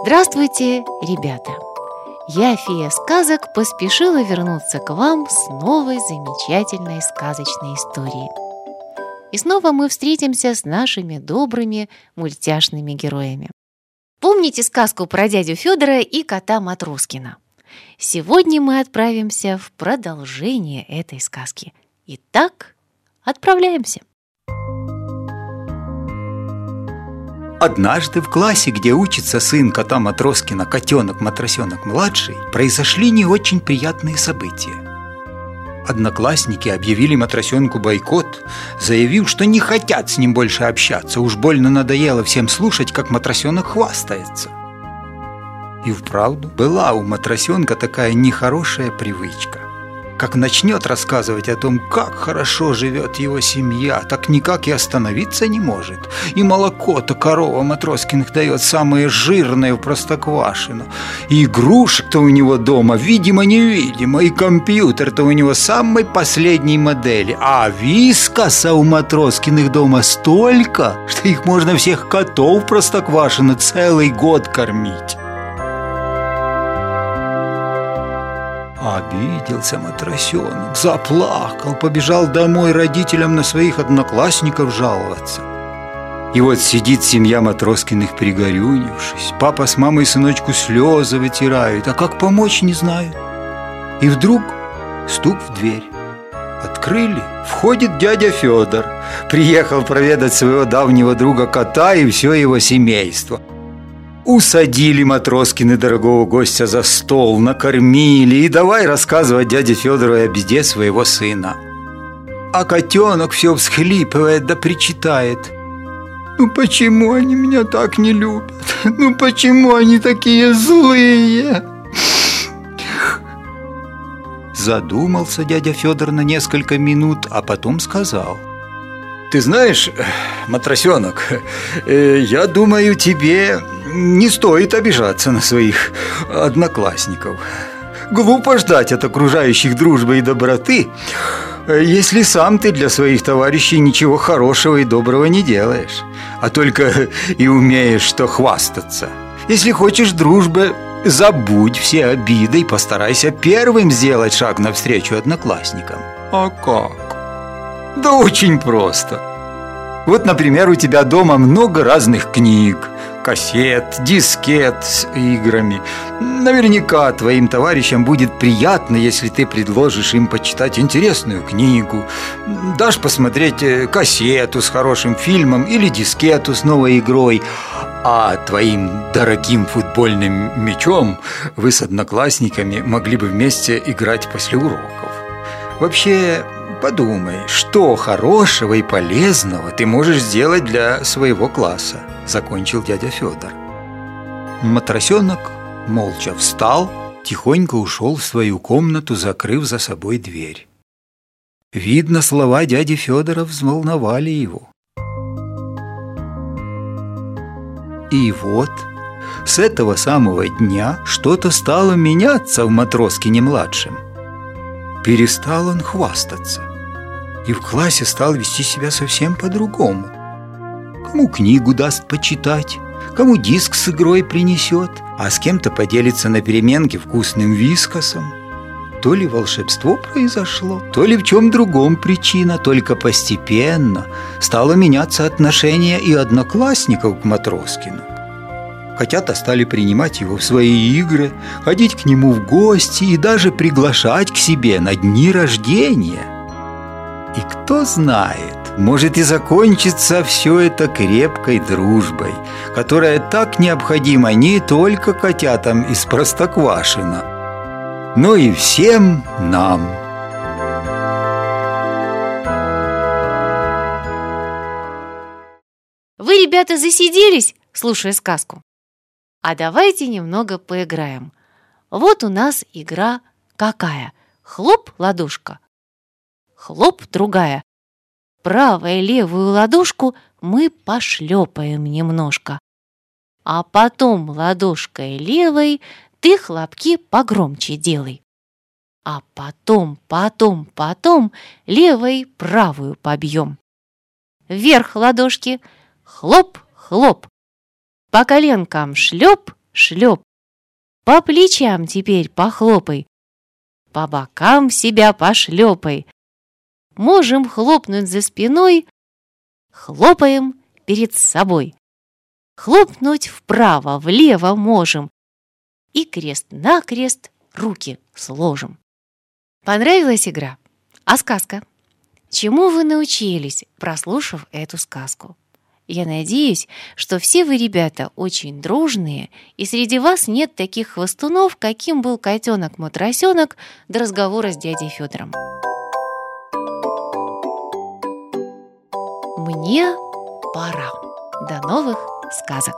Здравствуйте, ребята! Я, фея сказок, поспешила вернуться к вам с новой замечательной сказочной историей. И снова мы встретимся с нашими добрыми мультяшными героями. Помните сказку про дядю Федора и кота Матроскина? Сегодня мы отправимся в продолжение этой сказки. Итак, отправляемся. Однажды в классе, где учится сын кота Матроскина, котенок Матросенок-младший, произошли не очень приятные события. Одноклассники объявили Матросенку бойкот, заявив, что не хотят с ним больше общаться. Уж больно надоело всем слушать, как Матросенок хвастается. И вправду была у Матросенка такая нехорошая привычка. Как начнет рассказывать о том, как хорошо живет его семья, так никак и остановиться не может. И молоко-то корова Матроскиных дает самое жирное в Простоквашино. И игрушек-то у него дома видимо-невидимо, и компьютер-то у него самой последней модели. А вискоса у Матроскиных дома столько, что их можно всех котов Простоквашино целый год кормить. Обиделся матросенок, заплакал, побежал домой родителям на своих одноклассников жаловаться. И вот сидит семья Матроскиных пригорюнившись. Папа с мамой сыночку слезы вытирают, а как помочь не знают. И вдруг стук в дверь. Открыли. Входит дядя Федор. Приехал проведать своего давнего друга кота и все его семейство – Усадили Матроскины дорогого гостя за стол, накормили и давай рассказывать дяде Федору о беде своего сына. А котенок все всхлипывает да причитает. «Ну почему они меня так не любят? Ну почему они такие злые?» Задумался дядя Федор на несколько минут, а потом сказал – ты знаешь, матросенок, э, я думаю, тебе не стоит обижаться на своих одноклассников. Глупо ждать от окружающих дружбы и доброты, если сам ты для своих товарищей ничего хорошего и доброго не делаешь, а только и умеешь что хвастаться. Если хочешь дружбы, забудь все обиды и постарайся первым сделать шаг навстречу одноклассникам. А как? Да очень просто. Вот, например, у тебя дома много разных книг – кассет, дискет с играми. Наверняка твоим товарищам будет приятно, если ты предложишь им почитать интересную книгу, дашь посмотреть э, кассету с хорошим фильмом или дискету с новой игрой, а твоим дорогим футбольным мячом вы с одноклассниками могли бы вместе играть после уроков. Вообще, подумай, что хорошего и полезного ты можешь сделать для своего класса закончил дядя Федор. Матросенок молча встал, тихонько ушел в свою комнату, закрыв за собой дверь. Видно, слова дяди Федора взволновали его. И вот с этого самого дня что-то стало меняться в Матроскине-младшем. Перестал он хвастаться и в классе стал вести себя совсем по-другому кому книгу даст почитать, кому диск с игрой принесет, а с кем-то поделится на переменке вкусным вискосом. То ли волшебство произошло, то ли в чем другом причина, только постепенно стало меняться отношение и одноклассников к Матроскину. Котята стали принимать его в свои игры, ходить к нему в гости и даже приглашать к себе на дни рождения. И кто знает, может и закончится все это крепкой дружбой, которая так необходима не только котятам из Простоквашино, но и всем нам. Вы, ребята, засиделись, слушая сказку? А давайте немного поиграем. Вот у нас игра какая? Хлоп, ладошка. Хлоп, другая правой и левую ладошку мы пошлепаем немножко. А потом ладошкой левой ты хлопки погромче делай. А потом, потом, потом левой правую побьем. Вверх ладошки, хлоп, хлоп. По коленкам шлеп, шлеп. По плечам теперь похлопай, по бокам себя пошлепай. Можем хлопнуть за спиной, хлопаем перед собой. Хлопнуть вправо, влево можем и крест-накрест руки сложим. Понравилась игра? А сказка? Чему вы научились, прослушав эту сказку? Я надеюсь, что все вы, ребята, очень дружные, и среди вас нет таких хвостунов, каким был котенок-матросенок до разговора с дядей Федором. Мне пора. До новых сказок!